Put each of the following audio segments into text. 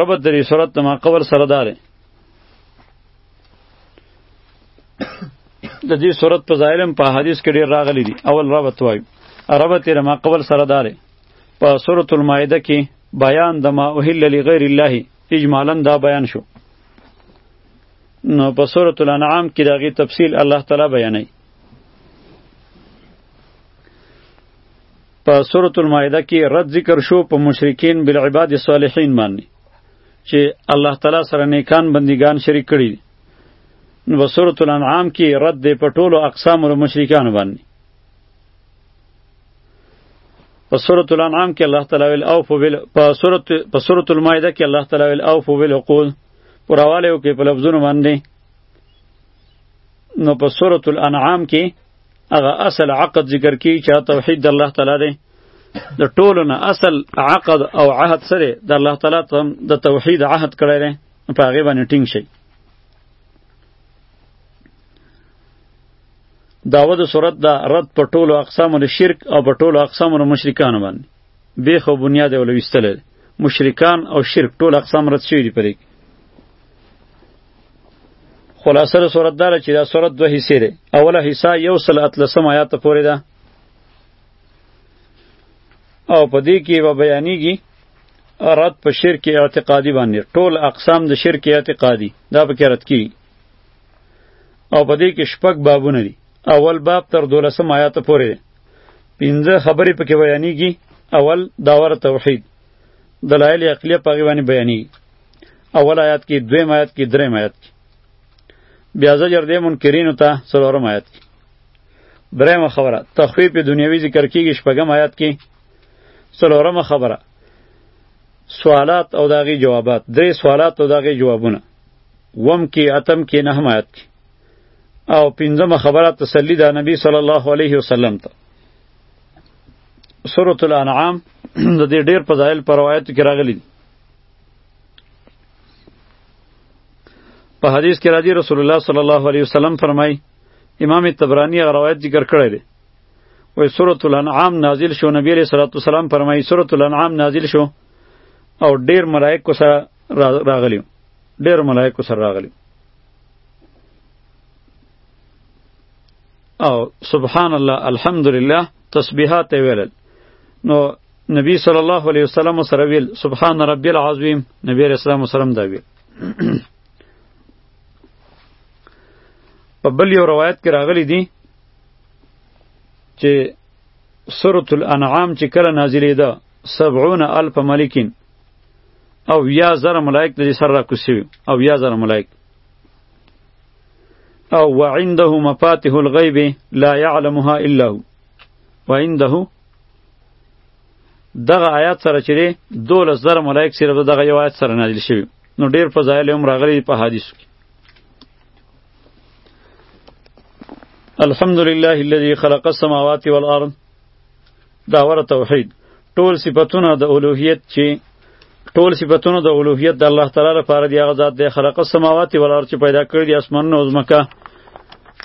ربط دری صورت د ما قبر سره داره د دې صورت په ظاهرم په حدیث کې ډیر راغلی دي اول ربط وایو ربط یې ما قبل سره داره په سورۃ المائده کې بیان د ما اوهل لغیر الله اجمالا دا بیان شو نو په سورۃ الانعام کې دغه تفصیل الله تعالی بیانوي په سورۃ المائده کې رد ذکر شو په مشرکین بالعباد الصالحین باندې چې الله تعالی سره نیکان بندگان شریک کړي نو په سورۃ الانعام کې رد دی په ټولو اقسام او مشرکان باندې په سورۃ الانعام کې الله تعالی ویل او په سورۃ په سورۃ المائده کې الله تعالی ویل او فوبل عقول پرواله او کې په لفظونو باندې نو په سورۃ الانعام کې هغه اصل عقد ذکر کی چې توحید د الله تعالی دی د ټولو نه اصل عقد او عهد سره د الله تعالی ته د توحید عهد کړی دی په هغه باندې ټینګ شي داوه د صورت دا رد په ټولو اقسامو د شرک او په ټولو اقسامو د مشرکانو باندې بیخ او بنیاد یې ولویستلی مشرکان او شرک ټول اقسام رد شوي دي پرې خلاصه د صورت داره چې دا صورت دوه حصې دی اوله حصه یو سل اتلسم آیات پورې ده او په دې کې به بیانیږي رد په شرک اعتقادي باندې ټول اقسام د شرک اعتقادي دا پکې رد کی او په دې کې شپږ بابونه دي اول باب تر دولسم آیات پورې دی پنځه خبرې پکې بیانیږي اول داور توحید دلایل عقلیه په غیبانی بیانیږي اول آیات کې دویم آیات کې دریم آیات کې بیا زجر دی منکرینو ته څلورم آیات کې دریم خبره تخفیف دنیوي ذکر کیږي شپږم آیات کې څلورم خبره سوالات او داغي جوابات درې سوالات او داغي جوابونه وم کې اتم کې نهم آیات کې او پنځمه خبره تسلی ده نبی صلی الله علیه وسلم ته سورۃ الانعام د دې ډېر فضایل په روایت کې راغلي دي په حدیث کې راځي رسول الله صلی الله علیه وسلم فرمای امام تبرانی هغه روایت ذکر کړی دی وای سورۃ الانعام نازل شو نبی علیہ الصلوۃ والسلام فرمای سورۃ الانعام نازل شو او ډیر ملائکه سره راغلی ډیر ملائکه سره راغلی او سبحان الله الحمدلله تسبیحات ویل نو نبی صلی الله علیه وسلم سره ویل سبحان ربی العظیم نبی رسول الله سلام دا ویل په بل یو روایت کې راغلی دی چې سورۃ الانعام چې کله نازلې ده 70 الف ملکین او یا زر ملائک د سر را کوسی او یا زر ملائک او وعنده مفاتيح الغيب لا يعلمها الا هو وعنده دغه آیات سره چې دی دولس زره ملایک صرف دغه یو آیات سره نازل شوي نو ډېر فضایل هم راغلي په حدیثو کې الحمد لله الذي خلق السماوات والارض دا ور توحید ټول صفاتونه د اولوهیت چې ټول صفاتونه د اولوهیت د الله تعالی لپاره دی هغه ذات دی خلق السماوات والارض چې پیدا کړی دی اسمانونه او ځمکه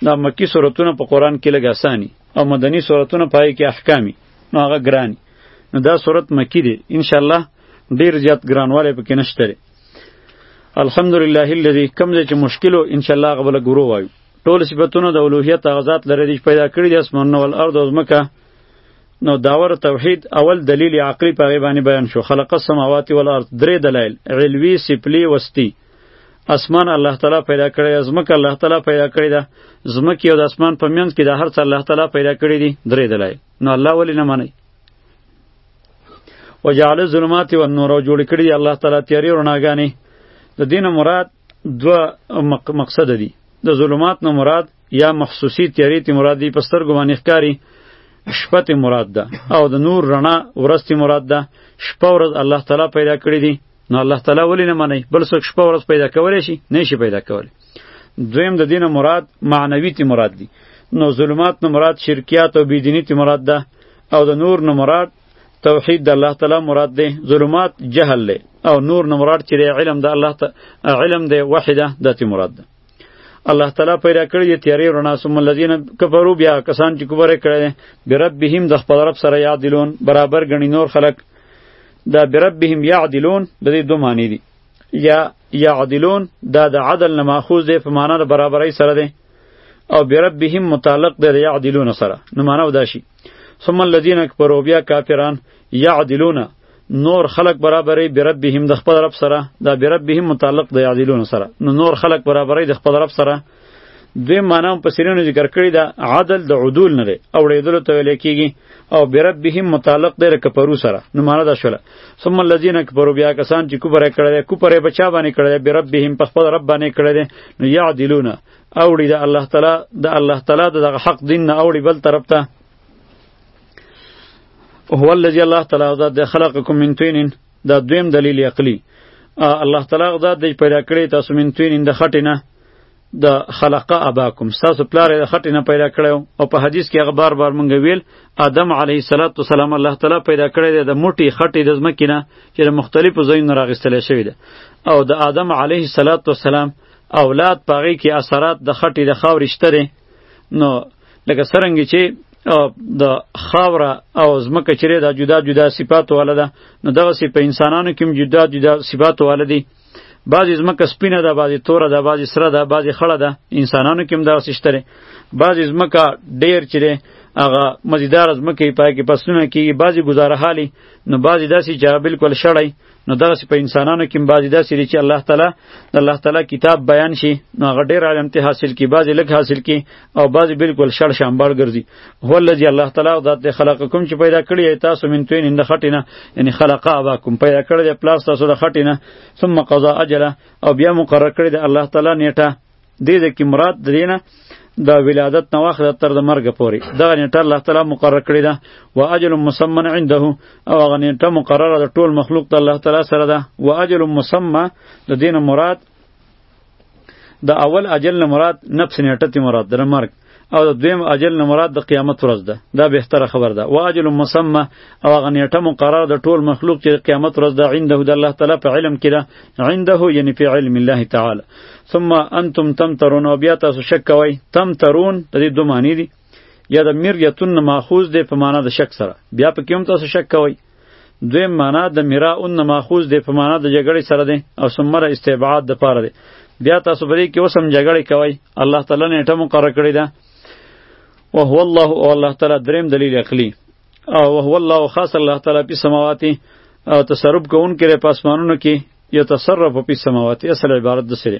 دا مکی سورتونه په قران کې لګاسانی او مدنی سورتونه پای کې احکامي نو هغه ګرانی نو دا سورت مکی دی ان شاء الله ډیر زیات ګرانواله پکې نشته لري الحمدلله الذي کم دې چې مشکلو ان شاء الله غبل ګورو وایو ټول صفاتونه د اولوهیت غزاد لري چې پیدا کړی د اسمانونو او الارض او زمکه نو داور توحید اول دلیل عقلی په غیبانی بیان شو خلق السماوات والارض درې دلایل علوی سپلی وستی اسمان الله تعالی پیدا کړی دی ځمکه الله تعالی پیدا کړی ده ځمکې او د اسمان په منځ کې د هر څه الله تعالی پیدا کړی دي درې دلای نو الله ولې نه منئ وجعل الظلمات والنور او جوړ کړی دی الله تعالی تیارې او رڼاګانې د دین مراد دوه مقصد دي د ظلمات نه مراد یا محسوسی تیارې تی مراد دی پستر ګوانی ښکاری شپه تی مراد ده او د نور رڼا ورځ تی مراد ده شپه ورځ الله تعالی پیدا کړی دی نو الله تعالی ولی نه منی بل څوک شپه ورځ پیدا کولی شي نه شي پیدا کولی دویم د دین مراد معنوی تی مراد دی نو ظلمات نه مراد شرکیات او بيدینی تی مراد ده او د نور نه مراد توحید د الله تعالی مراد دی ظلمات جهل له او نور نه مراد چې علم د الله ته علم دی وحده د تی مراد ده الله تعالی پیدا کړی دی تیاری رڼا سم الذین کفروا بیا کسان چې کوبره کړی بربهم د خپل رب سره یادلون برابر غنی نور خلق دا بربهم یعدلون د دې دوه معنی دي یا یعدلون دا د عدل نه ماخوذ دی په معنا د برابرۍ سره دی او بربهم متعلق دی د یعدلون سره نو معنا ودا شي ثم الذين كفروا بیا کافران یعدلون نور خلق برابرې بربهم د خپل رب سره دا بربهم متعلق دی یعدلون سره نو نور خلق برابرې د خپل رب سره دوی معنا په سرینو ذکر کړی دا عدل د عدول نه دی او ړیدلو ته ویل کیږي او بربهم متعلق دی کفرو سره نو معنا دا شوله ثم الذين كفروا بیا کسان چې کوپره کړی دی کوپره بچا باندې کړی دی بربهم په خپل رب باندې کړی دی نو یعدلون اوړي د الله تعالی د الله تعالی د حق دین نه اوړي بل طرف ته هو الذي الله تعالی ذات خلقکم من طین دا دویم دلیل عقلی الله تعالی غدا د پیدا کړی تاسو من توین اند خټه نه د خلقه اباکم تاسو پلار د خټه نه پیدا کړو او په حدیث کې هغه بار بار مونږ ویل آدم علیه الصلاۃ والسلام الله تعالی پیدا کړی د موټی خټه د زمکې نه چې د مختلفو ځایونو راغستل شوی ده او د آدم علیه الصلاۃ والسلام اولاد پاغي کې اثرات د خټه د خاورې شته نو لکه سرنګ چې د خاوره او زمکه چیرې دا جدا جدا صفات والا ده نو دغه سی په انسانانو کې جدا جدا صفات والا دي بعضی زمکه سپینه ده بعضی توره ده بعضی سره ده بعضی خړه ده انسانانو کې هم دغه سشتره بعضی زمکه ډیر چیرې هغه مزیدار زمکه پای کې پسونه کې بعضی گزاره حالي نو بعضی داسې چې بالکل شړای نو دغسې په انسانانو کې هم بعضې داسې دي چې الله تعالی د الله تعالی کتاب بیان شي نو هغه ډېر علم ته حاصل کړي بعضې لږ حاصل کړي او بعضې بلکل شړ شامبړ ګرځي هو الذي الله تعالی او ذات دی خلقکم چې پیدا کړی یې تاسو من توین د خټې نه یعنې خلق اباکم پیدا کړی دی پلار ستاسو د خټې نه ثم قضا اجله او بیا مقرر کړی د الله تعالی نیټه دې ځای کې مراد د دې نه د ولادت نه واخله تر د مرګ پورې دغه نیټه الله تعالی مقرر کړې ده و اجل مسمن عنده او هغه نیټه مقرره د ټول مخلوق د الله تعالی سره ده و اجل مسمى د دین مراد د اول اجل نه مراد نفس نیټه تی مراد د مرګ او د دویم اجل نه مراد د قیامت ورځ ده دا بهتره خبر ده واجل مسمى او هغه نیټه مقرره د ټول مخلوق چې قیامت ورځ ده عنده د الله تعالی په علم کې ده عنده یعنی په علم الله تعالی ثم انتم تمترون او بیا تاسو شک کوئ تمترون د دې دوه معنی دي یا د مریتون ماخوذ دی په معنا د شک سره بیا په کوم تاسو شک کوئ دویم معنا د میرا اون نه ماخوذ دی په معنا د جګړې سره دی او سمره استبعاد د پاره دی بیا تاسو بری کې اوسم جګړې کوي الله تعالی نیټه مقرر کړی ده او هو الله او الله تعالی دریم دلیل عقلی او هو الله خاص الله تعالی په سماواتی او تصرف کوونکې په اسمانونو کې یتصرف په سماواتی اصل عبارت د سره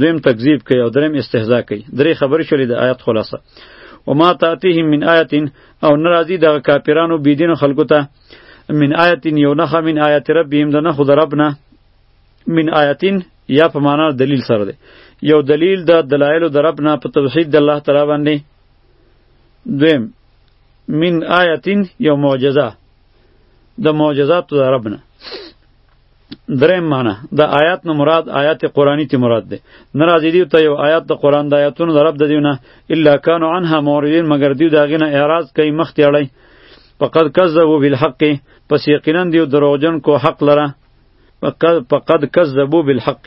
دویم تکذیب کوي او دریم استهزاء کوي درې خبرې شولې د آیات خلاصه و ما تاتیهم من آیت او ناراضی د کافرانو بيدینو خلکو ته من آیت یو نخه من آیت ربهم د نخو د ربنا من آیتین یا په معنا دلیل سره دی یو دلیل د دلایل د رب نه په توحید د الله تعالی باندې دویم من آیتین یو معجزه د معجزات د رب نه درې معنی د آیات نه مراد آیات قرآنی تی مراد ده ناراضی دی ته یو آیات د قرآن د آیاتونو د رب د دیونه الا کانوا عنها معرضین مگر دیو داغه نه اعراض کوي مخ ته اړای فقد کذبوا بالحق پس یقینا دیو دروغجن کو حق لره فقد فقد کذبوا بالحق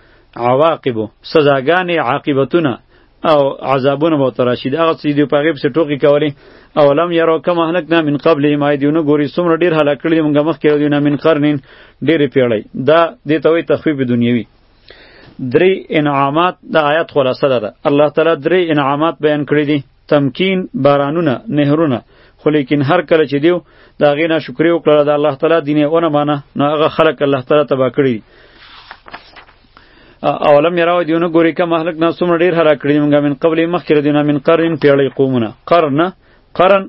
عواقب سزاګانې عاقبتونه او عذابونه به تر راشي دغه څه دی په غیب سره ټوکی کولی او لم یرو کم هلکنا من قبل ما دیونه ګوري څومره ډیر هلاک کړی موږ مخ کې دیونه من قرنین ډیر پیړی دا د توي تخفیف دنیوي درې انعامات د آیات خلاصه ده الله تعالی درې انعامات بیان کړی دي تمکین بارانونه نهرونه خو لیکن هر کله چې دیو دا غینا شکر وکړه د الله تعالی دینه ونه مانه نو هغه خلق الله تعالی تبا کړی اولم یراو دیونه ګوري کوم اهلک نه سوم ډیر هرا کړی موږ من قبل مخکې دیونه من قرن پیړی قومونه قرن قرن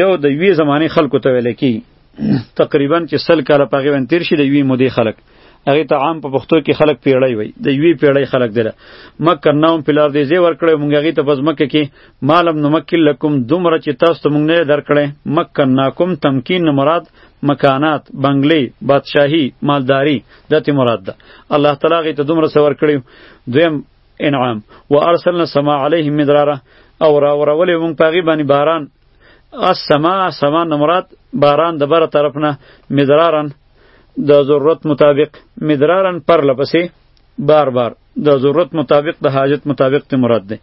یو د وی زمانه خلکو ته ویل کی تقریبا چې سل کاله په هغې باندې تېر شي د یوې مودې خلک هغې ته عام په پښتو کې خلک پیړۍ وایي د یوې پیړۍ خلک دی مکناهم فی الارض یې ځای ورکړی مونږ هغې ته په ځمکه کې ما لم نمکن لکم دومره چې تاسو ته مونږ نه دی درکړی مکناکم تمکین نه مراد مکانات بنگلې بادشاهي مالداري دته مراد ده الله تعالی هغې ته دومره څه ورکړی دویم انعام و ارسلنا سما علیهم مدراره او راورولې مونږ په هغې باندې باران السما سما نه مراد باران د بره طرف نه مدرارن د ضرورت مطابق مدرارن پر لپسې بار بار د ضرورت مطابق د حاجت مطابق ته مراد ده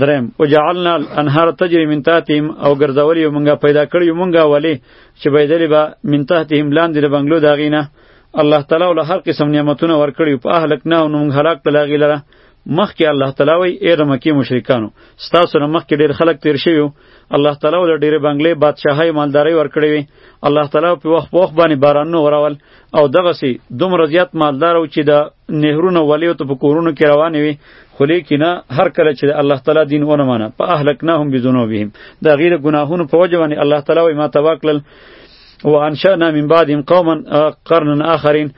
درم او جعلنا الانهار تجري من تحتهم او ګرځولې یو مونږه پیدا کړی یو مونږه ولی چې بيدلې به من تحتهم لاندې د بنگلو داغینه الله تعالی ول هر قسم نعمتونه ورکړي په اهلک نه او مونږ هلاک کړل غیلره مخکې الله تعالی وای ای د مکې مشرکانو ستاسو نه مخکې ډېر خلک تیر شوي وو الله تعالی ول ډېرې بنګلې بادشاهۍ مالدارۍ ورکړې وې الله تعالی په وخت په وخت باندې بارانونه وراول او دغسې دومره زیات مالدار و چې د نهرونو ولیو ته په کورونو کې روانې وې خو لیکنه هر کله چې د الله تعالی دین ونه مانه په اهلکناهم بذنوبهم د هغې د ګناهونو په وجه باندې الله تعالی وایي ما تباه کړل وانشأنا من بعدهم قوما قرنا آخرین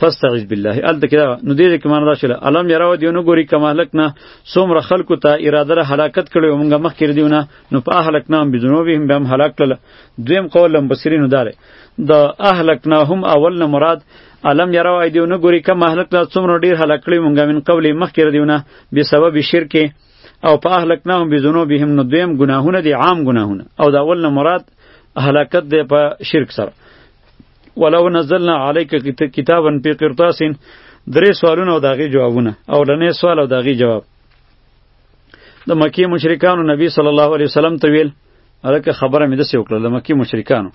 فاستعذ بالله ال دکدا نو دې کې معنی دا شول الم یراو دیونو ګوري کمالک نه څومره خلکو ته اراده را هلاکت کړو مونږه مخ کړی دیونه نو په هلاک نه هم بزنو به هم هلاک کړل دویم قول لم بصرینو داره د اهلک نه هم اول نه مراد علم یرا وای دیونه ګوري کم اهلک لا څومره ډیر هلاک کړی مونږه من قبل مخ کړی دیونه به سبب شرک او په اهلک نه هم بزنو به هم نو دویم ګناهونه دی عام ګناهونه او دا اول نه مراد هلاکت دی په شرک سره ولو نزلنا عليك کتابا في قرطاس درې سوالونه او داغي جوابونه او لنې سوال او داغي جواب د مکی مشرکانو نبی صلی الله علیه وسلم ته ویل الکه خبره مې دسې وکړه د مکی مشرکانو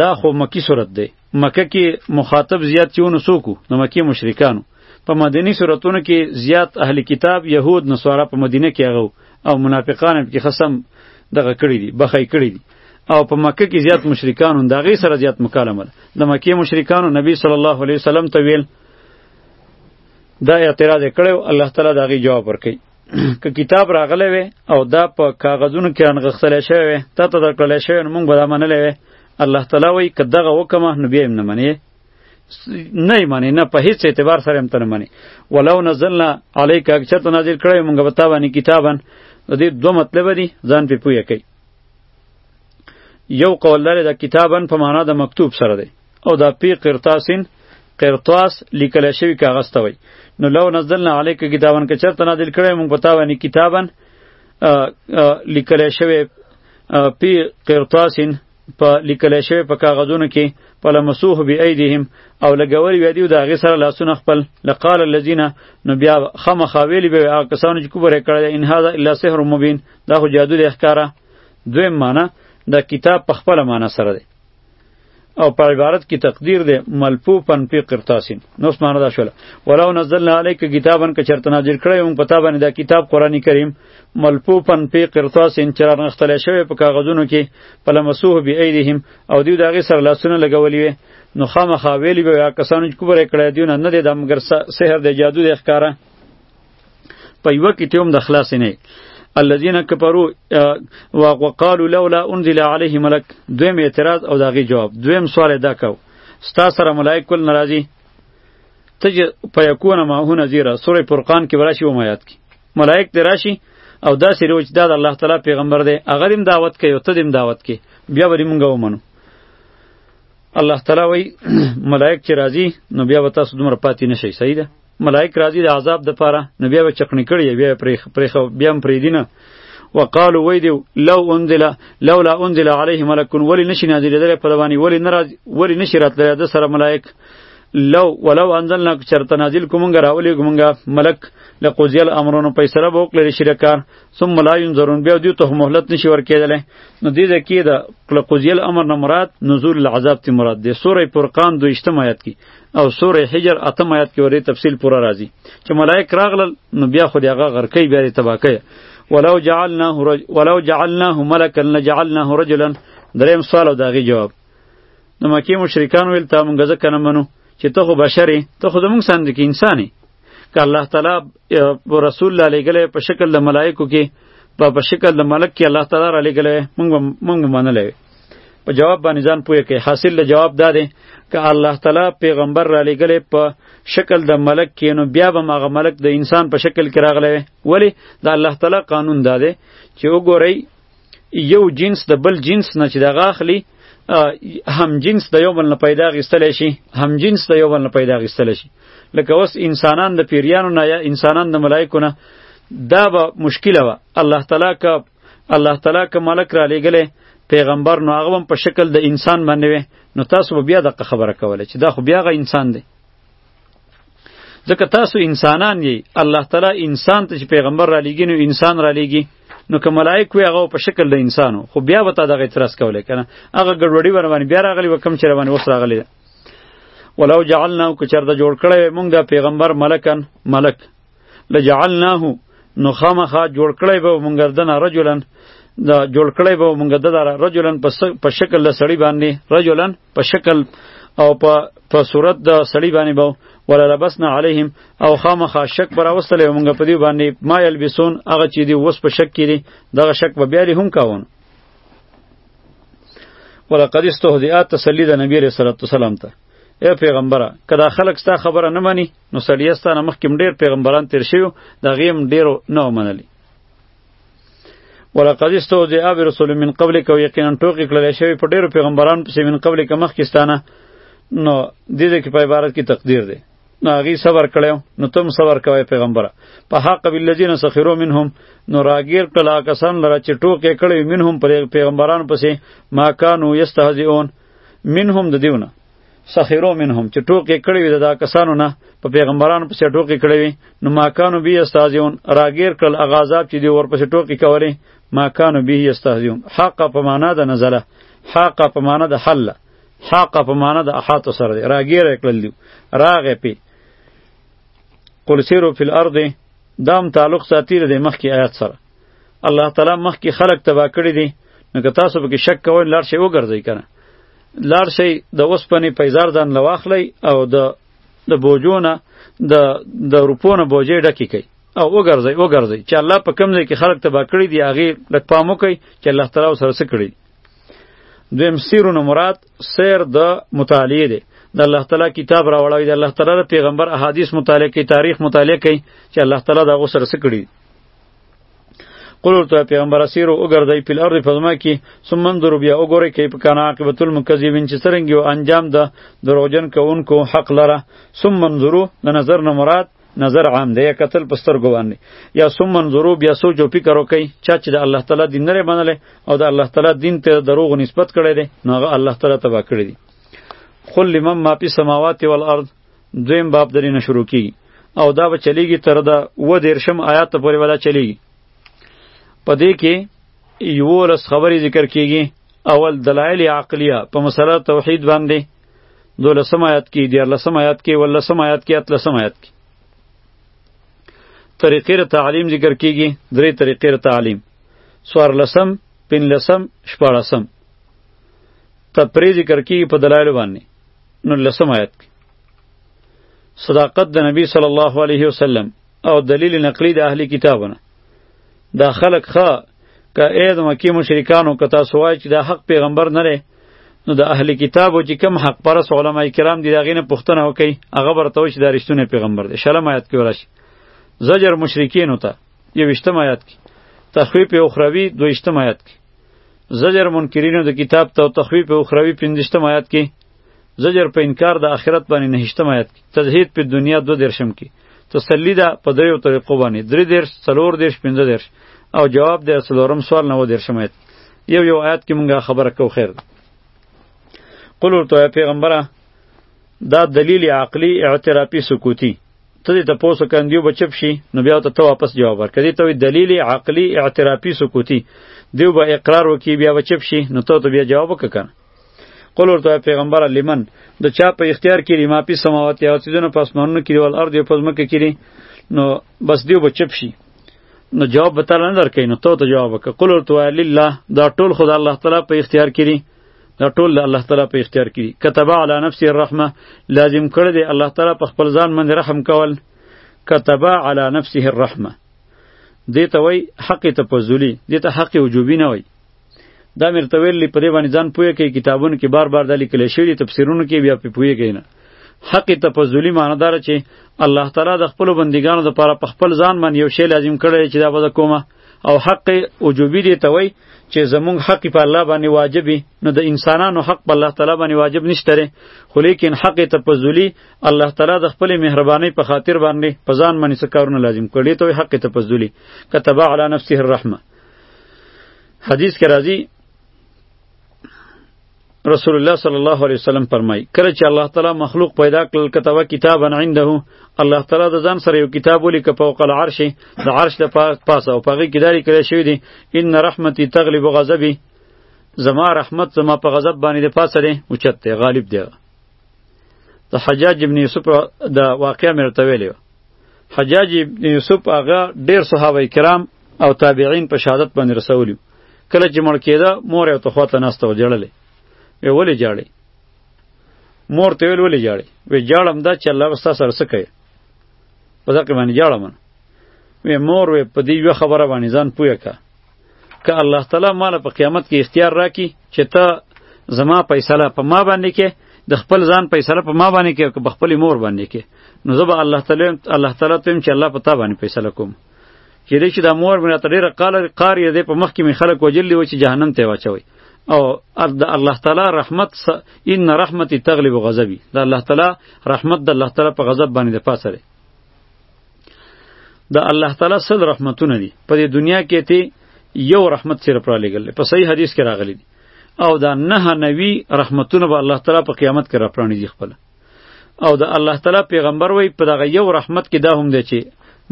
دا خو مکی صورت دی مکه کې مخاطب زیات چېونه څوک د مکی مشرکانو په مدینی صورتونو کې زیات اهل کتاب یهود نصارا په مدینه کې هغه او منافقان هم کې خصم دغه کړی دي بخای کړی دي او په مکه کې زیات مشرکان هم دغه سره زیات مکالمه د مکه مشرکانو نبی صلی الله علیه وسلم ته ویل دا اعتراض کړو الله تعالی دغه جواب ورکړي که کتاب راغلی وي او دا په کاغذونو کې انغښتل شوی وي تا ته درکړل شوی نو موږ به دا منلی وي الله تعالی وایي که دغه وکمه نو بیا هم نه منې نه یې منې نه په هیڅ اعتبار سره هم ته نه منې ولو نزلنا علیک اکچر ته نازل کړی موږ به تا باندې کتابا د دې دوه مطلب دي ځان پې پوه کوي یو قول لري د کتابن په معنا د مکتوب سره دی او دا پی قرطاسین قرطاس لیکل شوی کاغذ ته وای نو لو نزلنا علیک کتابن که چرته نازل کړی مونږ پتا باندې کتابن لیکل شوی پی قرطاسین په لیکل شوی په کاغذونو کې په لمسوه بی ایدیهم او لګول وی دیو دا غي سره لاسونه خپل لقال الذين نو بیا خامخاویلی به هغه کسانو چې کوبره کړی ان هاذا الا سحر مبین دا خو جادو دی ښکاره دویم معنی دا کتاب په خپله معنی سره دی او په عبارت کې تقدیر دی ملفوفا فی قرطاسین نو اوس معنی دا شوله ولو نزلنا علیک کتابا که چرته نازل کړی مونږ په تا باندې دا کتاب قرآن کریم ملفوفا فی قرطاسین چې رانغښتلی شوی په کاغذونو کې په لمسوه بایدیهم او دوی د هغې سره لاسونه لګولي وي نو خامخا ویلي به وي هغه کسانو چې کفر یې کړی دوی نه نه دی دا مګر سحر دی جادو دی ښکاره په یو کې ته هم د خلاص نه الذين كفروا وقالوا لولا انزل عليه ملك دویم اعتراض او داغي جواب دویم سوال دا کو ستا سره ملائک کول ناراضي تج پيكون ما هو نذير سوره فرقان کې ورشي و میات کې ملائک دې راشي او دا سری وچ دا الله تعالی پیغمبر دی اگر هم دعوت کوي او ته دیم دعوت کوي بیا به مونږ ومنو الله تعالی وای ملائک چې راځي نو بیا به تاسو دومره پاتې نشئ صحیح ده ملائک راځي د عذاب د پاره نو بیا به چقنی کړی بیا پرې پرې بیا هم پرې دینه وقالو وی دیو لو انزل لولا انزل علیه ملک ولی نشی نازل دره په دوانی ولی ناراض ولی نشی راتله د سره ملائک لو ولو انزلنا چرته نازل کومنګ راولې کومنګ ملک لقضیل امرونو پیسره بوک لري شرکار ثم لا ينظرون بیا دیو ته مهلت نشي ورکېدل نو دې ځکه دا لقضیل امر نه مراد نزول العذاب ته مراد دی سوره فرقان دویشتم آیات کې او سوره حجر اتم آیات کې ورې تفصیل پورا راځي چې ملائک راغلل نو بیا خو دغه غرقې بیا دې تباکې ولو جعلناه رج... ولو جعلناه ملکا لجعلناه رجلا دریم سوال او داغي جواب نو مکی مشرکان ویل تا مونږ ځکه نه منو چې ته خو بشری ته خو زمونږ ساند کې انساني که الله تعالی رسول الله لګلې په شکل د ملائکو کې په شکل د ملک کې الله تعالی را لګلې مونږ مونږ منلې په جواب باندې ځان پوهه کوي حاصل له جواب دا دی که الله تعالی پیغمبر را لېږلی په شکل د ملک کې نو بیا به هغه ملک د انسان په شکل کې راغلی وي ولې د الله تعالی قانون دا دی چې وګورئ یو جنس د بل جنس نه چې دغه اخلي هم جنس د یو بل نه پیدا غستل شي هم جنس د یو بل نه پیدا غستل شي لکه اوس انسانان د پیریانو نه یا انسانان د ملایکو نه دا به مشکله وه الله تعالی که الله تعالی که ملک را لېږلی پیغمبر نو هغه هم په شکل د انسان باندې وي نو تاسو به بیا دغه خبره کوله چې دا خو بیا غ انسان دی ځکه تاسو انسانان یی الله تعالی انسان ته چې پیغمبر را لېږي نو انسان را لېږي نو که ملائک وي هغه په شکل د انسانو خو بیا به تا دغه اعتراض کولی کنه هغه ګډوډي ور باندې بیا راغلی و کم چې روانې اوس راغلی ولو جعلنا که چېرته جوړ کړی وی مونږ پیغمبر ملکن ملک لجعلناه نو خامخا جوړ کړی به مونږ دنه رجلن د جوړ کړی به مونږ د دره رجلن په شکل د سړی باندې رجلن په شکل او په په صورت د سړی باندې به ولا لبسنا علیهم او خامخا شک پر اوستلې مونږ په دې باندې ما یلبسون هغه چې دی وس په شک کړي دغه شک به بیا هم کاون ولقد استهزئ تسلی د نبی رسول الله صلی الله علیه وسلم ته اے پیغمبره کدا خلک ستا خبره نه مانی نو سړیه ستا نه مخکې هم ډېر پیغمبران تېر شوي د هغې هم ډېرو نه ومنلي ولقد استهزئ برسول من قبلک او یقینا ټوکې کړل شوی په ډېرو پیغمبرانو پسې من قبلک مخکې ستانه نو دې دې کې په عبارت کې تقدیر دی نو هغه صبر کړو نو تم صبر کوی پیغمبره په حق بالذین سخروا منهم نو راګیر کلا کسان لره چې ټوکې کړې منهم پر پیغمبرانو پسې ما کانو یستهزئون منهم د دیونه سخیرو منهم چې ټوکې کړې وي د دا کسانو نه په پیغمبرانو پسې ټوکې کړې وي نو ماکانو به استهزیون راګیر کړل هغه عذاب چې دی ورپسې ټوکې کولې ماکانو به استهزیون حق په معنا د نزله حق په معنا د حل حق په معنا د احاط سره دی راګیر کړل دی راغې پی قل سیرو فی الارض دام تعلق ساتي د مخکې آیات سره الله تعالی مخکې خلق تبا کړی دی نو که تاسو به کې شک کوئ لار شي وګرځئ کنه لار شي د وسپنې پیزار ځان لواخلی او د د بوجونه د د روپونه بوجې ډکی کوي او وګرځي وګرځي چې الله په کوم ځای کې خلق تبا کړی دی هغه لک پام وکړي چې الله تعالی سره څه کړی دویم سیرونو مراد سیر د مطالعه دی د الله تعالی کتاب راوړوي د الله تعالی پیغمبر احادیث مطالعه کوي تاریخ مطالعه کوي چې الله تعالی دا غوسر څه کړی قل ورته پیغمبر اسیرو وګرځئ په الارض په ځمکه کې ثم انظروا بیا وګورئ کیف کان عاقبت المکذبین چې څرنګه یو انجام ده دروغجن کوونکو حق لره ثم انظروا د نظر نه مراد نظر عام دی قتل پستر ګوان یا ثم انظروا بیا سوچ او فکر وکئ چا چې د الله تعالی دین نه منله او د الله تعالی دین ته دروغ نسبت کړی دی نو هغه الله تعالی تبا کړی دی قل لمن ما فی السماوات والارض دویم باب درې نه شروع کیږي او دا به چلیږي تر دا و دیرشم آیات ته پورې ولا چلیږي په دې کې یولس خبرې ذکر کیږي اول دلایل عقلیه په مسله توحید باندې دولسم آیات کې دیارلسم آیات کې ولسم آیات کې اتلسم آیات کې طریقې ر تعلیم ذکر کیږي درې طریقې ر تعلیم سوار لسم پن لسم شپاړسم تپری ذکر کیږي په دلایل باندې نو لسم آیت کې صداقت د نبی صلی الله علیه وسلم او دلیل نقلی د اهلی کتابونه دا خلق خا که اې د مکی مشرکانو که تاسو وایئ چې دا حق پیغمبر نه دی نو د اهل کتابو چې کم حق پرس علما کرام دي دغه نه پښتنه وکي هغه برته وشي د رښتونه پیغمبر دی شلم آیات کې ورشي زجر مشرکین وته یو اشتم آیات کې تخویب اخروی دو اشتم آیات کې زجر منکرینو د کتاب ته تخویف او خروی پنځشتم آیات کې زجر په انکار د آخرت باندې نهشتم آیات کې تزهید په دنیا دو درشم کې تسلی ده په دریو طریقو باندې درې درش څلور درش پنځه درش او جواب د څلورم سوال نو درشم آیات یو یو آیات کې مونږه خبره کو خیر ده قل ورته پیغمبره دا دلیل عقلی اعترافی سکوتی ته دې تپوس کندیو به چپ شي نو بیا ته ته واپس جواب ورکړه دې ته وی دلیل عقلی اعترافي سکوتی دیو به اقرار وکي بیا به چپ شي نو ته ته بیا جواب وکړه قول ورته پیغمبر لمن د چا په اختیار کې لري ما په سماوات یا چیزونه په اسمانونو کې ول ارض په ځمکه کې لري نو بس دیو به چپ شي نو جواب به تعالی نه درکې نو ته ته جواب وکړه قول ورته لله دا ټول خدای الله تعالی په اختیار کې لري دا ټول د الله تعالی په اختیار کې کتب علی نفس الرحمه لازم کړی دی الله تعالی په خپل ځان باندې رحم کول کتب علی نفسه الرحمه دې ته وای حق تپزلی دې ته حق وجوبی نه وای دا مرته ویل په دې باندې ځان پوهه کې کتابونو کې بار بار د لیکل شوی تفسیرونو کې بیا په پوهه کې نه حق تپزلی معنی دار چې الله تعالی د خپل بندګانو لپاره په خپل ځان باندې یو شی لازم کړی چې دا به کومه او حق وجوبی دی ته وای چې زمونږ حق په الله باندې واجبې نو د انسانانو حق په الله تعالی باندې واجب نشته خو لیکن حق ته پزولی الله تعالی د خپل مهرباني په خاطر باندې په ځان باندې څه کارونه لازم کړی ته حق ته پزولی کتب علی نفسه الرحمه حدیث کې راځي رسول الله صلی الله علیه وسلم فرمای کله چې الله تعالی مخلوق پیدا کړل کتابه کتابا عنده الله تعالی د ځان سره یو کتاب ولیک فوق العرش د عرش د پاسه او پغی کداري کړی شوی دی ان رحمتي تغلب غضبي زما رحمت زما په غضب باندې د پاسه دی اوچت دی غالب دی د حجاج ابن یوسف د واقعیا مې ورته ویلی حجاج ابن یوسف هغه ډیر صحابه کرام او تابعین په شهادت باندې رسولی کله چې مړ کېده مور یې ورته خواته ناسته وه ژړلې وی ولې ژاړې مور ته ویل ولې ژاړې وی ژاړم دا چې الله به ستا سره څه کوي په دقیق باندې ژاړم وی مور وی په دې یوه خبره باندې ځان پوه که که الله تعالی مال په قیامت کې اختیار راکړي چې ته زما فیصله په ما باندې کې د خپل ځان فیصله په ما باندې کې او په خپل مور باندې کې نو زه به الله تعالی الله تعالی ته چې الله په تا باندې فیصله کوم کې دې چې دا مور مې راته ډېره قال قاری دې په مخ کې مې خلک وجلی و چې جهنم ته واچوي او د الله تعالی رحمت س... ان رحمتي تغلب غضبي د الله تعالی رحمت د الله تعالی په غضب باندې د پاسه دی د الله تعالی سل رحمتونه دي په دې دنیا کې ته یو رحمت سره پر لګل په صحیح حدیث کې راغلی دی او دا نه نوی رحمتونه به الله تعالی په قیامت کې را پرانی دي خپل او د الله تعالی پیغمبر وای په دغه یو رحمت کې دا هم دی چې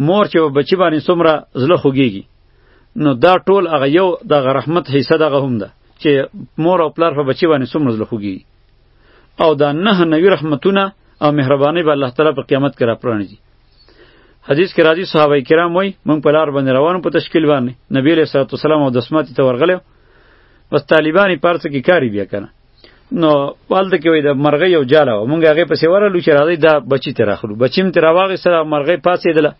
مور چې بچی باندې څومره زله خوږیږي نو دا ټول هغه یو دغه رحمت حصہ دغه هم ده چې مور او پلار په بچی باندې څومره زله خوږیږي او دا نه نوی رحمتونه او مهرباني به الله تعالی په قیامت کې راپرانځي حدیث کې راځي صحابه کرام وای مونږ په لار باندې روانو په تشکیل باندې نبی له سلام او دسمات ته ورغلو بس طالبان پارڅ کې کاری بیا کنه نو والته کې وای د مرغې یو جاله و مونږ هغه پسې ورلو چې راځي دا بچی تر اخلو بچیم تر واغې سره مرغې پاسې دله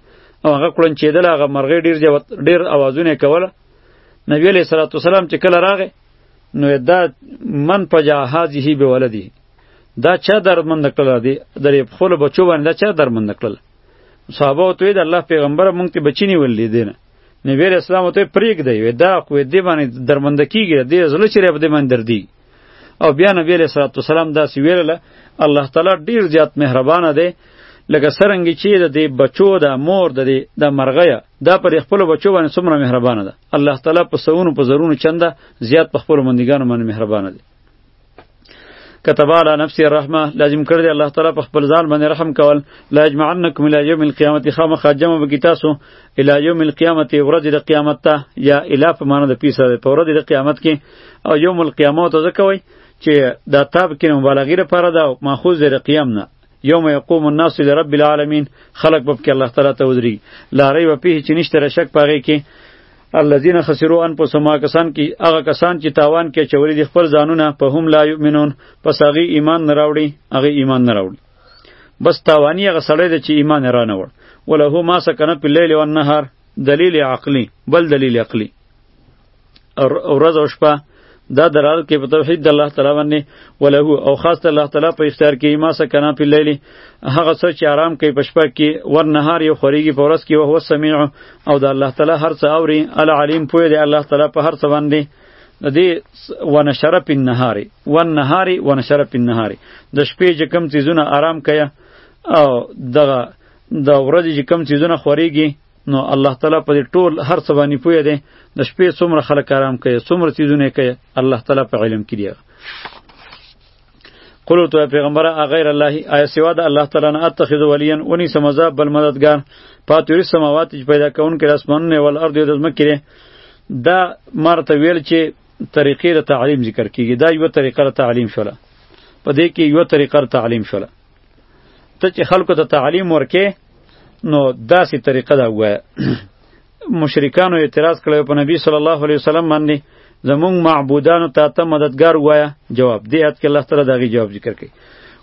او هغه کړن چې دله هغه مرغې ډیر جوت ډیر اوازونه کوله نبی علیہ الصلوۃ والسلام چې کله راغې نو دا من پجا هذه به ولدی دا چا درمند کړل دی درې خپل بچو باندې دا چا درمند کړل صحابه ته د الله پیغمبر مونږ ته بچی نیولې دینه نبی علیہ السلام ته پریګ دی وې دا خو دې باندې درمند کیږي دې زله چې رب دې باندې دردي او بیا نبی علیہ الصلوۃ والسلام دا سی ویله الله تعالی ډیر زیات مهربان دی لکه سرنګ چې د دې بچو د مور د دې د مرغیا دا پر خپل بچو باندې څومره مهربان ده الله تعالی په سونو په زرونو چنده زیات په خپل مندګانو باندې مهربان دی كتب على نفسه الرحمه لازم کړی دی الله تعالی په خپل ځان باندې رحم کول لا يجمعنكم الى يوم القيامه خامخ جمع بکی تاسو الى يوم القيامه ورځ د قیامت ته یا الی په معنی د پیسه په ورځ د قیامت کې او یوم القیامه ته ځکه وای چې دا تاب کې مبالغه لپاره دا ماخوذ د قیام نه یوم یقوم الناس لرب العالمین خلق په کې الله تعالی ته ودری لاری و پیه چې نشته شک پاره کې الذين خسروا انفسهم کسان کی هغه کسان چې تاوان کې چوری دي خپل ځانونه په هم لا یؤمنون پس هغه ایمان نه راوړي هغه ایمان نه راوړي بس تاوانی هغه سړی دی چې ایمان نه رانوړ وله ما سکنه په لیل او نهار دلیل عقلی بل دلیل عقلی ورځ او شپه دا دلالت کوي په توحید د الله تعالی باندې وله او خاص د الله تعالی په اختیار کې ما سکنا په لیلی هغه څه چې آرام کوي په شپه کې ور نهار یو خوريږي په ورځ کې او هو سمیع او د الله تعالی هر څه اوري العلیم پوی دی الله تعالی په هر څه باندې د دې ونشر په نهار ونهار ونشر په نهار د شپې چې کم چیزونه آرام کوي او دغه د ورځې چې کم چیزونه خوريږي نو الله تعالی په دې ټول هر څه باندې پوهه دی د شپې څومره خلک آرام کوي څومره چیزونه کوي الله تعالی په علم کې دی قل تو پیغمبر غیر الله آیا سوا د الله تعالی نه اتخذ ولیا ونی سمزا بل مددگار پاتوری سماوات چې پیدا کون کې اسمانونه ول ارض د مکره دا مرته ویل چې طریقې د تعلیم ذکر کیږي دا یو طریقه د تعلیم شوله په دې کې یو طریقه د تعلیم شوله ته چې خلکو ته تعلیم ورکې نو داسې طریقه دا وایه مشرکانو اعتراض کړی په نبی صلی الله علیه وسلم باندې زمونږ معبودانو ته ته مددگار وایه جواب دی ات کې الله تعالی دغه جواب ذکر کړي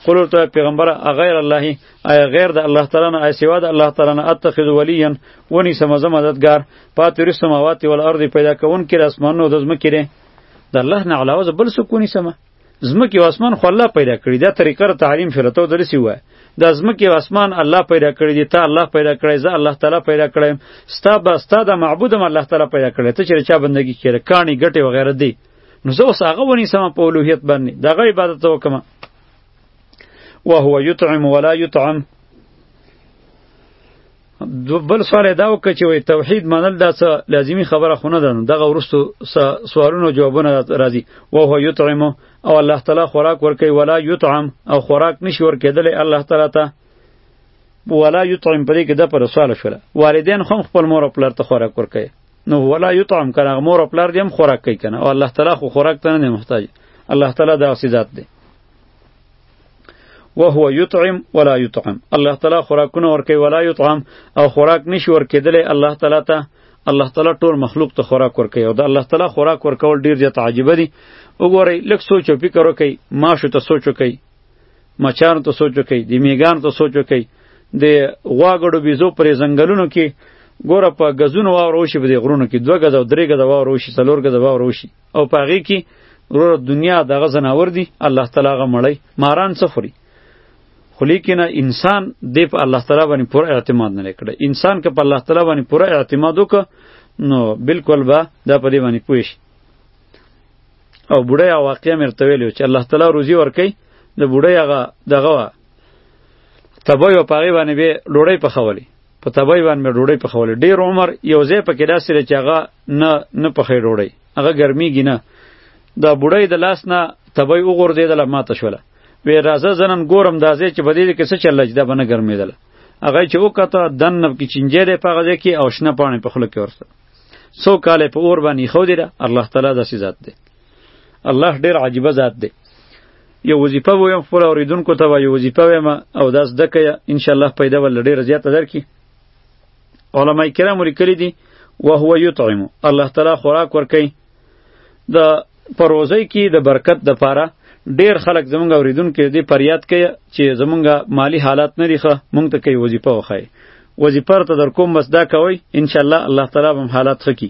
قل ورته پیغمبر غیر الله ای غیر د الله تعالی نه ای سوا د الله تعالی نه اتخذ ولیا ونی سمزه مددگار پاتې رسماوات ول ارض پیدا کون کې اسمانو د زمکې د الله نه علاوه بل سکونی سمه زمکه او اسمان خو الله پیدا کړی دا طریقه را تعلیم شرطو درسی و د زمکه او اسمان الله پیدا کړی دی ته الله پیدا کړی زه الله تعالی پیدا کړم ستا به ستا د معبودم الله تعالی پیدا کړی ته چیرې چا بندگی کړي کانی ګټه وغیره دی نو زه اوس هغه ونی سم په اولوهیت باندې دغه عبادت وکم وهو یطعم ولا یطعم بل سوال دا وکړ چې وای توحید منل دا څه لازمی خبره خونه ده دغه ورستو سوالونو جوابونه راځي او هو یطعم او الله تعالی خوراک ورکي ولا یطعم او خوراک نشي ورکېدل الله تعالی ته ولا یطعم پرې کې د پر سوال شول والدین هم خپل مور او پلار ته خوراک ورکي نو ولا یطعم کنه مور او پلار دې هم خوراک کوي کنه او الله تعالی خو خوراک ته نه محتاج الله تعالی دا سي ذات دی وهو یطعم ولا یطعم الله تعالی خوراکونه ورکوي ولا یطعم او خوراک نشي ورکېدلی الله تعالی ته الله تعالی ټول مخلوق ته خوراک ورکوي او د الله تعالی خوراک ورکول ډیر زیات عجیبه دي وګورئ لږ سوچ او فکر وکړئ ماشو ته سوچ وکړئ مچانو ته سوچ وکړئ د میګانو ته سوچ وکړئ د غواګړو بیزو پرې ځنګلونو کې ګوره په غزونو واوره وشي په دې غرونو کې دوه غزه او درې غزه واوره وشي څلور غزه واوره وشي او په هغې کې وروره دنیا دغه ځناور دي الله تعالی هغه مړی ماران څه خوري خو لیکنه انسان دی په الله تعالی باندې پوره اعتماد نه کړی انسان که په الله تعالی باندې پوره اعتماد وکړ نو بالکل به دا په دې باندې پوه شي او بوډۍ واقعا مې ورته ویلي چې الله تعالی روزي ورکوي د بوډۍ هغه دغه تبوی او پاغي باندې به ډوړی پخولې په تبوی باندې به ډوړی پخولې ډیر عمر یو ځای پکې داسې لري چې هغه نه نه پخې ډوړی هغه ګرمیږي نه دا بوډۍ د لاس نه تبوی وغورځېدله ماته شوله وی راځه زنن ګورم دا ځای چې بدې کې څه چل چې دا بنه ګرمېدله هغه چې وکته دن نب کې چنجې دی په غځه کې او شنه پانی په خله کې ورسره څو کاله په اور باندې خو دی الله تعالی داسې ذات دی الله ډیر عجیبه ذات دی یو وظیفه ویم خپل اوریدونکو ته یو وظیفه ویم او دا زده کړئ ان شاء الله پیدا ول ډیر زیاته درکې علما کرام لیکلي دي وهو یطعم الله تعالی خوراک ورکوي د پروزی کې د برکت د پاره ډیر خلک زمونږ اوریدونکو دې پریاد کوي چې زمونږ مالی حالات نه ریخه مونږ ته کوي وظیفه وخی وظیفه ته در کوم بس دا کوي ان شاء الله الله تعالی هم حالات خکی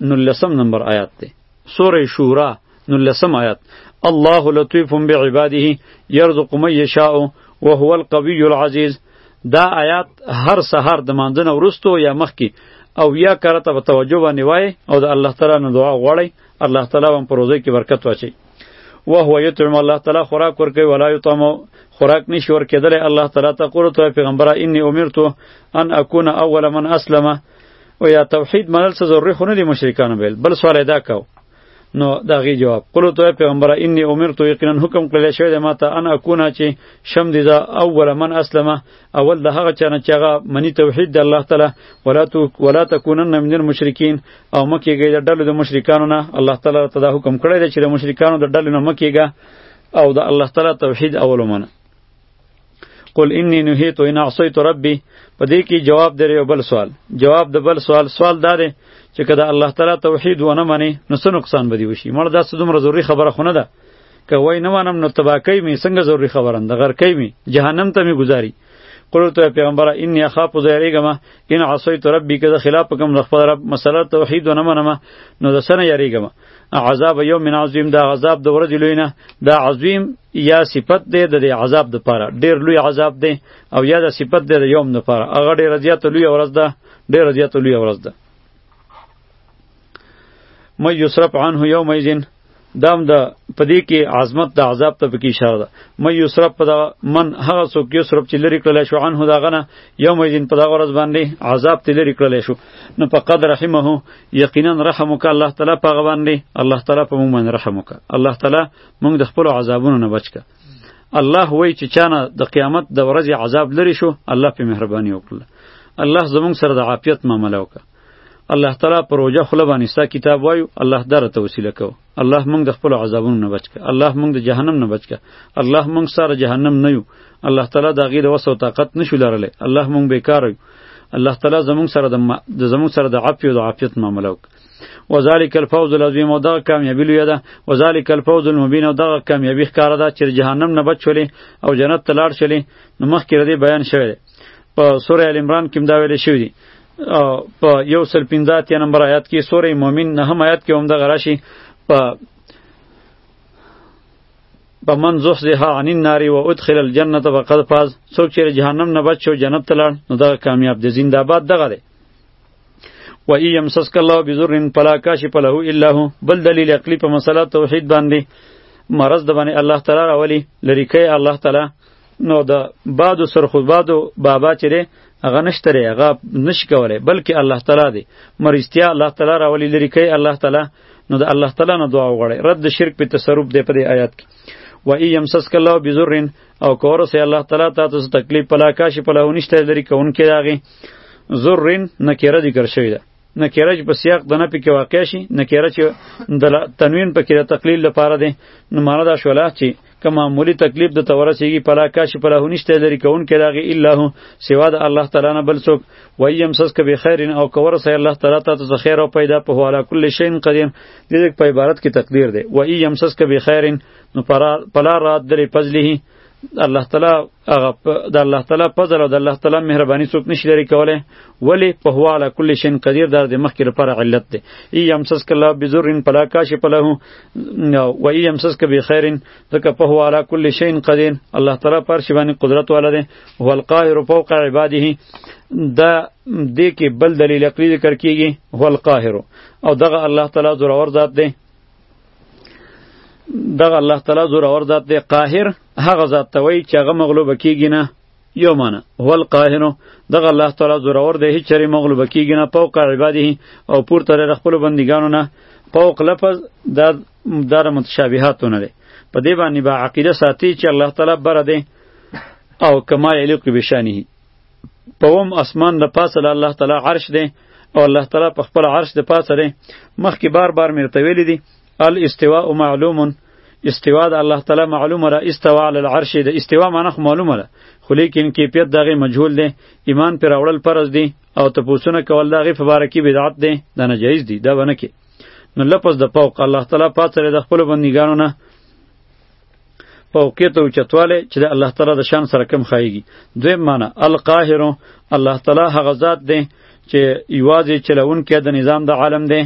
نلسم نمبر آیات دی سوره شورا نلسم آیات الله لطیف بعباده یرزق من یشاء وهو القوی العزیز دا آیات هر سحر د مانځنه ورستو یا مخکې او یا کرته په توجه باندې وای او د الله تعالی نه دعا غواړي الله تعالی هم پر روزي کې برکت واچي وهو یطعم الله تعالی خوراک ورکوي ولا یطعم خوراک نشي ورکېدلی الله تعالی ته قول ته پیغمبره انی امرتو ان اکون اول من اسلمه او یا توحید منل څه ضروري خو نه دي مشرکانو ویل بل سوال ادا کو نو دا غي جواب قلو تو پیغمبر انی امرت یقینا حکم کړل شوی د ماته انا کونه چې شم دي دا اول من اسلمه اول د هغه چانه چې هغه منی توحید د الله تعالی ولا تو ولا تکونن من المشرکین او مکه گئی د ډلو د مشرکانو نه الله تعالی ته دا حکم کړی چې د مشرکانو د ډلو نه مکه او د الله تعالی توحید اول منه قل انی نهیت ان عصیت ربی په دې کې جواب درې یو بل سوال جواب د بل سوال سوال دا دی چې که د الله تعالی توحید ونه منې نو څه نقصان به دې وشي مړه دا څه دومره ضروري خبره خو نه ده که وای نه منم نو تباه کوي مې څنګه ضروري خبره ده غر کوي مې جهنم ته مې ګذاري قلت ته پیغمبره انی اخاف زیریګم ان عصیت ربی که د خلاف کوم د خپل رب مسله توحید ونه منم نو د سنه یریګم عذاب یوم عظیم دا عذاب د ورځې لوی نه دا عظیم یا صفت دی د عذاب د پاره ډیر لوی عذاب دی او یا د صفت دی د یوم د پاره هغه ډیر زیات لوی ورځ ده ډیر زیات لوی ورځ ده مې یصرف عنه یوم ایزن دام د پدې کې عظمت د عذاب ته پکې اشاره ده مې یصرف په من هغه څوک یصرف چې لری کړل شو عنه دا غنه یوم الدین په دغه ورځ باندې عذاب ته لرې کړلی شو نو په قد رحمه یقینا رحم وکړه الله تعالی په هغه باندې الله تعالی په موږ باندې رحم وکړه الله تعالی موږ د خپلو عذابونو نه بچ کړه الله وایي چې چانه د قیامت د ورځې عذاب لرې شو الله په مهرباني وکړله الله زموږ سره د عافیت معامله وکړه الله تعالی پر روجه خله باندې ستا کتاب وایو الله دره ته وسیله کو الله مونږ د خپل عذابونو نه بچ که الله مونږ د جهنم نه بچ که الله مونږ سره جهنم نه یو الله تعالی د غیر وسو طاقت نشو لرله الله مونږ بیکار یو الله تعالی زمونږ سره د زمونږ سره د عفو او د عافیت معاملې وکړه وذالک الفوز العظیم او دغه کامیابی لوی ده وذالک الفوز المبین او دغه کامیابی ښکاره ده چې جهنم نه بچ شولې او جنت ته لاړ شولې نو مخکې ردی بیان شوی دی په سوره ال عمران کې دا ویل شوی دی په یو سل پنځه اتیا نمبر آیات کې سورې مؤمن نه هم آیات کې هم دغه راشي په په من زحزح عن النار و ادخل الجنه فقد فاز څوک چې جهنم نه بچ شو جنت ته لاړ نو دغه کامیاب دی زنده باد دغه دی و ای یمسسک الله بذر فلا کاشف له الا هو بل دلیل عقلی په مسله توحید باندې مرض د باندې الله تعالی راولي لری کوي الله تعالی نو د بادو سر خو بادو بابا چې دی هغه نشته دی هغه نشي کولی بلکې الله تعالی دی مرستیا الله تعالی راولي لري کوي الله تعالی نو د الله تعالی نه دعا وغواړئ رد شرک په تصرف دی په دې آیات کې و ای یمسسک الله بزرین او کور سه الله تعالی تا ته تکلیف پلا کاشی پلا ونشته لري کونکي داغي زرین نکره ذکر شوی ده نکره چې په سیاق د نفي کې واقع شي نکره چې د تنوین په کې د تقلیل لپاره دی نو معنا دا شوله چې که معمولی تکلیف د تورسیږي پلا کاش پلا هونیشته لري کون کې داغي الا هو سوا د الله تعالی نه بل څوک ویم سس که به خیر او کور سه الله تعالی ته ته خیر او پیدا په هواله کل شین قدیم د دې په عبارت کې تقدیر دی و ایم سس که به خیر نو پلا رات درې پزلی د الله تعالی هغه د الله تعالی فضل او د الله تعالی مهرباني څوک نشي لري کوله ولی په هو علی کل شین قدیر در د مخکې لپاره علت دی ای یمسس کله بذرین پلا کاش پله و ای یمسس کبه خیرین ځکه په هو علی کل شین قدیر الله تعالی پر شی باندې قدرت والا دی هو القاهر فوق عباده دا دې کې بل دلیل عقلی ذکر کیږي هو القاهر او دغه الله تعالی زورور ذات دی دغه الله تعالی زور اور ذات دی قاهر هغه ذات ته وایي چې هغه مغلوب کیږي نه یو معنا هو القاهر دغه الله تعالی زور اور دی هیڅ چری مغلوب کیږي نه فوق عباده او پور تر خپل بندګانو نه فوق لفظ د دار متشابهات نه دی په دې باندې با عقیده ساتي چې الله تعالی بر دی او کما یلیق بشانه په وم اسمان د پاسه د الله تعالی عرش دی او الله تعالی په خپل عرش د پاسه دی مخکې بار بار مرته ویلی دی الاستواء معلوم استوا د الله تعالی معلومه را استوا علی العرش د استوا معنی خو معلومه ده خو لیکن کیفیت دغه مجهول دی ایمان پر اورل پرز دی او تپوسونه کول دغه په باره کې بدعت دی دا ناجایز دی دا ونه کې نو لپس د فوق الله تعالی پاتره د خپل بندګانو نه فوقیت او چتواله چې د الله تعالی د شان سره کم خایږي دوی معنی القاهر الله تعالی هغه ذات دی چې یوازې چلون کې د نظام د عالم دی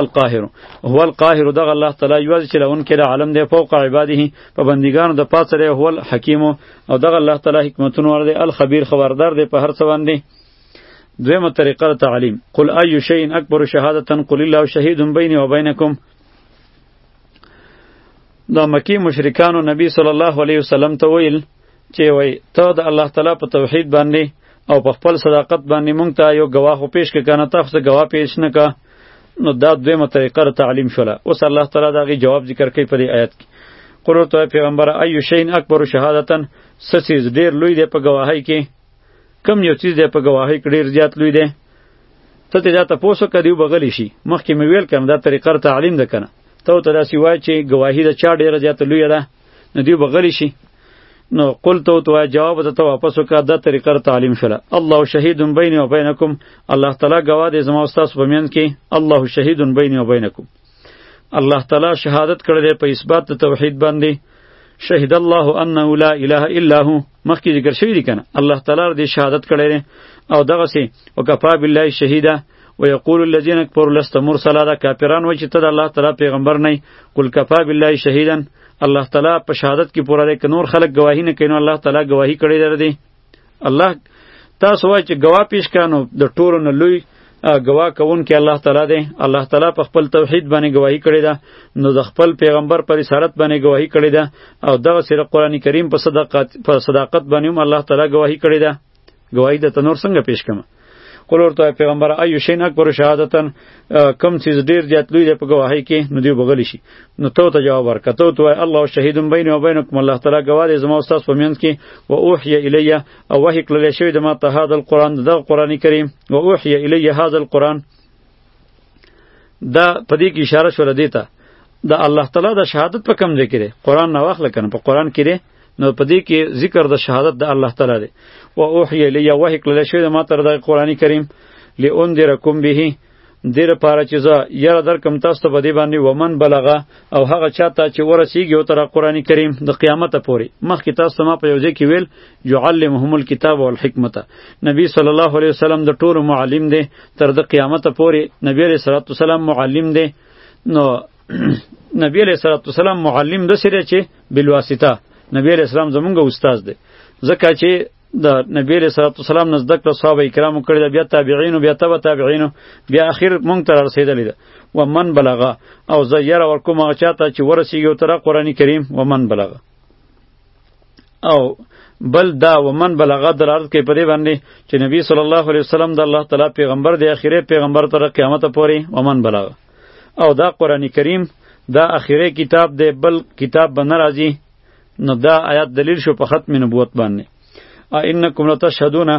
القاهر هو القاهر دغه الله تعالی یوازې چلون کې د عالم دی فوق عباده په بندګانو د پاسه لري هو الحکیم او دغه الله تعالی حکمتونه ور دی الخبیر خبردار دی په هر څه باندې دویمه طریقه تعلیم قل ای شیء اکبر شهادتا قل الله شهید بیني و بینکم دا مکی مشرکانو نبی صلی الله علیه وسلم ته ویل چې وای ته د الله تعالی په توحید باندې او په خپل صداقت باندې مونږ ته یو گواه خو پیش کړه نه تاسو گواه پیش نه کا نو دا دویمه طریقه تعلیم شوله اوس الله تعالی دا غي جواب ذکر کوي په دې آیت کې قل ورته پیغمبر ایو شین اکبر شهادتن سسیز ډیر لوی دی په گواهی کې کم یو چیز دی په گواهی کې ډیر زیات لوی دی ته ته دا تاسو کړیو بغلی شي مخکې مې ویل کړم دا طریقه تعلیم ده کنه ته ته دا سی وای چې گواهی د چا ډیره زیاته لوی ده نو دی بغلی شي نو قلت تو جواب ته واپس وکړه دا طریقه تعلیم شله الله شهید بین و بینکم الله تعالی گواه دې زما استاد په میان کې الله شهید بین و بینکم الله تعالی شهادت کړی په اثبات توحید باندې شهد الله انه لا اله الا هو مخکې ذکر شوی دی کنه الله تعالی دې شهادت کړی دی او دغه سي وکفا بالله شهیدا ويقول الذين كفروا لست مرسلا دا کافران و چې ته د الله تعالی پیغمبر نه کول کفا بالله شهیدا الله تعالی په شهادت کې پوره دی که نور خلک گواهی نه کوي نو الله تعالی گواهی کړی دی الله تاسو وایئ چې گواه پیش کانو د ټولو نه لوی گواه کون کې الله تعالی دی الله تعالی په خپل توحید باندې گواهی کړی ده نو د خپل پیغمبر پر رسالت باندې گواهی کړی ده او دغه سره قران کریم په صداقت په صداقت باندې هم الله تعالی گواهی کړی ده گواهی د تنور څنګه پیش کمه قول ورته پیغمبر ایو شین اکبر شهادتن کم چیز ډیر زیات لوی دی په گواهی کې نو دی بغلی شي نو تو ته جواب ورکړه تو ته الله شهید بین و بینکم الله تعالی گواه دی زما استاد په منځ کې و اوحی الیه او وحی کړل شوی د ما ته هاذ القرآن د قرآن کریم و اوحی الی هاذ القرآن دا په دې کې اشاره شوله دی ته د الله تعالی د شهادت په کم ځای کې دی قرآن نه واخله کنه په قرآن کې دی نو په دې کې ذکر د شهادت د الله تعالی دی و اوحی الی وحی کړل شوی د ما ته د قرآن کریم لئنذرکم به دې لپاره چې زه یره درکم تاسو ته په دې باندې ومن بلغه او هغه چاته چې ورسیږي او تر قرآن کریم د قیامت پورې مخکې تاسو ته ما په یو ځای کې ویل یعلمهم الکتاب والحکمت نبی صلی الله علیه وسلم د ټولو معلم دی تر د قیامت پورې نبی علیه الصلاۃ والسلام معلم دی نو نبی علیه الصلاۃ والسلام معلم د سره چې بلواسطه نبی علیه السلام زمونږ استاد دی ځکه چې د نبی رسول الله والسلام نه زده کړه صحابه کرامو کړی دا بیا تابعین بیا تبع تابعین بیا اخر مونږ تر رسیدلې ده و من بلغه او زه ير ور کوم هغه چاته چې ورسیږي تر قرآنی کریم و من بلغه او بل دا و من بلغه در عرض کې پرې باندې چې نبی صلی الله علیه وسلم د الله تعالی پیغمبر دی اخیره پیغمبر تر قیامت پورې و من بلغه او دا قرآنی کریم دا اخیره کتاب دی بل کتاب بنرازی نو دا آیات دلیل شو په ختم نبوت باندې انکم لتشهدون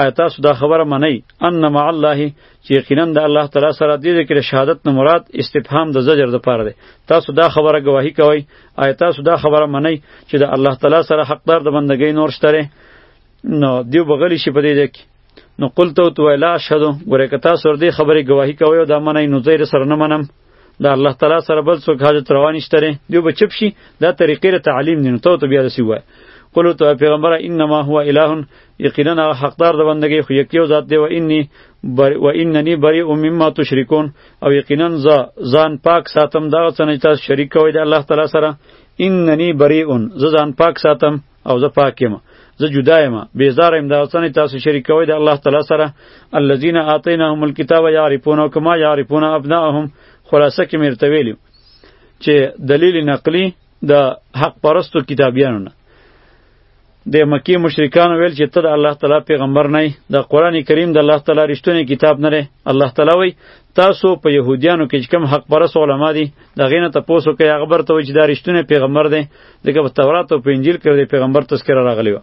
آیا تاسو دا خبره منئ ان مع الله چې یقینا د الله تعالی سره دې ذکر شهادت نه مراد استفهام د زجر د پاره دی تاسو دا خبره گواهی کوئ آیا تاسو دا خبره منئ چې د الله تعالی سره حقدار د بندګۍ نور شته نو دیو بغلی شي په دې کې نو قلت تو لا اشهد ګوره که تاسو ور دې خبرې گواهی کوئ او دا منئ نو زه سره نه منم دا الله تعالی سره بل څوک حاجت روا نشته لري دیو به چپ شي دا طریقې ر تعلیم دي نو ته ته بیا دسی وای قلو ته پیغمبر انما هو اله یقینا حقدار د بندګي خو یکیو ذات دی و انی بر و اننی بری او مما تشریکون او یقینا ز ځان پاک ساتم دا څنګه تاسو شریک کوی د الله تعالی سره اننی بری اون ز ځان پاک ساتم او زه پاک یم زه جدا یم بیزار یم دا څنګه تاسو شریک کوئ د الله تعالی سره الذين اعطيناهم الكتاب يعرفون كما يعرفون ابناءهم خلاصه کې مرته ویلو چې دلیل نقلی د حق پرستو کتابیانو نه د مکی مشرکان ویل چې ته د الله تعالی پیغمبر نه د قران کریم د الله تعالی رښتونی کتاب نه الله تعالی وی تاسو په يهوديانو کې کوم حق پرس علما دي د غینه ته پوسو کې هغه برته وي چې دا رښتونه پیغمبر دی دغه په تورات او په انجیل کې د پیغمبر تذکرہ راغلی و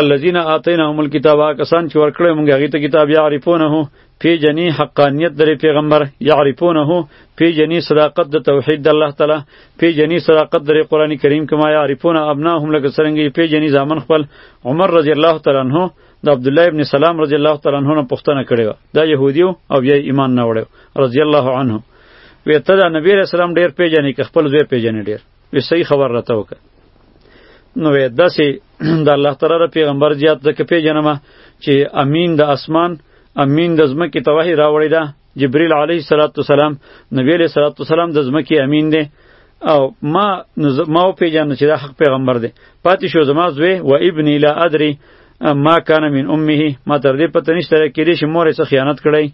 الذين اتيناهم الكتاب کسان چې ورکړې مونږ هغه ته کتاب یعرفونه پی جنی حقانیت در پیغمبر یعرفونه پی جنی صداقت د توحید د الله تعالی پی جنی صداقت در قران کریم کما یعرفونه ابناهم لکه سرنګي پی جنی زامن خپل عمر رضی الله تعالی عنہ د عبد الله ابن سلام رضی الله تعالی عنہ نه پوښتنه کړې و دا يهودي او بیا ایمان نه وړو رضی الله عنه وی ته د نبی رسول الله ډیر پیژنې که خپل زوی پیژنې ډیر وی صحیح خبر راته وکړه نو وی داسې د الله تعالی د پیغمبر زیات ځکه پیژنم چې امین د اسمان امین د ځمکې ته وحی راوړی ده جبرئیل علیه السلام نبی علیه السلام د ځمکې امین دی او ما ما پیژنم چې دا حق پیغمبر دی پاتې شو زما زوی و ابنی لا ادری ما کان من امه ما تر دې پته نشته کېدې چې مور یې څه خیانت کړی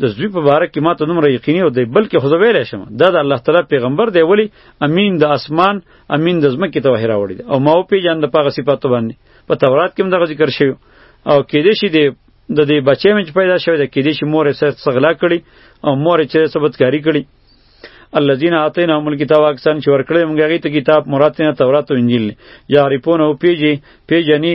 د زوی په باره کې ماته دومره یقیني او دی بلکې خو زه ویلی شم دا د الله تعالی پیغمبر دی ولی امین د اسمان امین د ځمکې ته وحی راوړی دی او ما وپېژانده په هغه صفاتو باندې په تورات کې هم دغه ذکر شوی او کېدای شي د د دې بچی مې چې پیدا شوی دی کېدای شي مور یې سخت سغلا کړي او مور یې چې ثبتکاري کړي الذين اتيناهم الكتاب اکسان چې ورکړی موږ هغه ته کتاب مراد نه تورات او انجیل یعرفونه او پیجی پیجنی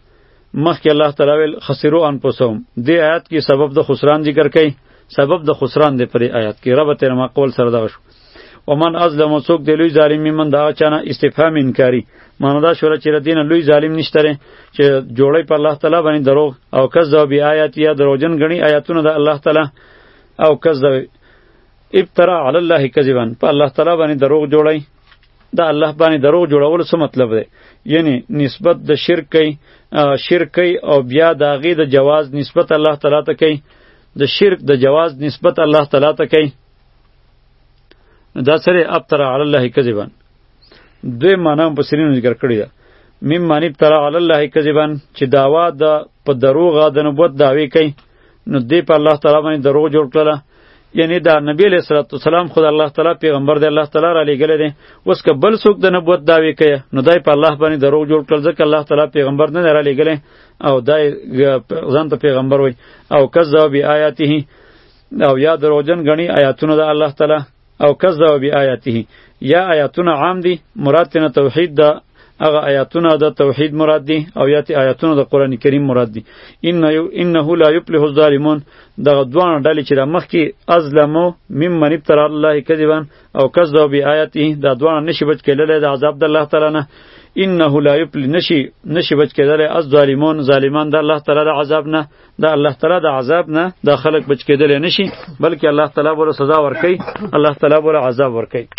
مخکې الله تعالی ویل خسرو انفسهم دې آیات کې سبب د خسران ذکر کړي سبب د خسران دی پرې آیات کې رب تیر ما قول سره دا شو ومن ازلم څوک دی لوی ظالم من دا چانه استفهام انکاری معنی دا شوره چې دین لوی ظالم نشته چې جوړی په الله تعالی باندې دروغ او کذب بی آیات یا دروژن غنی آیاتونه د الله تعالی او کذب ابترا علی الله کذبا په الله تعالی باندې دروغ جوړی د الله باندې دروغ جوړول څه مطلب دی یعنی نسبت د شرک کوي شرک کوي او بیا د هغې د جواز نسبت الله تعالی ته کوي د شرک د جواز نسبت الله تعالی ته کوي دا سره ابتر علی الله کذبا دوی معنا په سرینو ذکر کړی ده مم معنی ابتر علی الله کذبا چې داوا د په دروغ د نبوت داوی کوي نو دی په الله تعالی باندې دروغ جوړ کړل یعنی دا نبی علیہ الصلوۃ والسلام خود الله تعالی پیغمبر دی الله تعالی را لېږلی دی اوس که بل څوک د نبوت دعوی کوي نو دای په الله باندې دروغ جوړ کړل ځکه الله تعالی پیغمبر نه را لېږلی او دای ځان ته پیغمبر وای او کذب بیااته او یا دروغجن غنی آیاتونه د الله تعالی او کذب بیااته یا آیاتونه عام دي مراد تنه توحید ده هغه آیاتونه د توحید مراد دي او یا تی آیاتونه د قران کریم مراد دي ان یو انه لا یفلح الظالمون دغه دوه ډلې چې د مخکې ازلمو ممن ابتر الله کذبا او کذب بیااته دا دوه نشي بچ کېدل د عذاب د الله تعالی نه انه لا یفلح نشي نشي بچ کېدل از ظالمون ظالمان د الله تعالی د عذاب نه د الله تعالی د عذاب نه د خلق بچ کېدل نشي بلکې الله تعالی بوله سزا ورکي الله تعالی بوله عذاب ورکي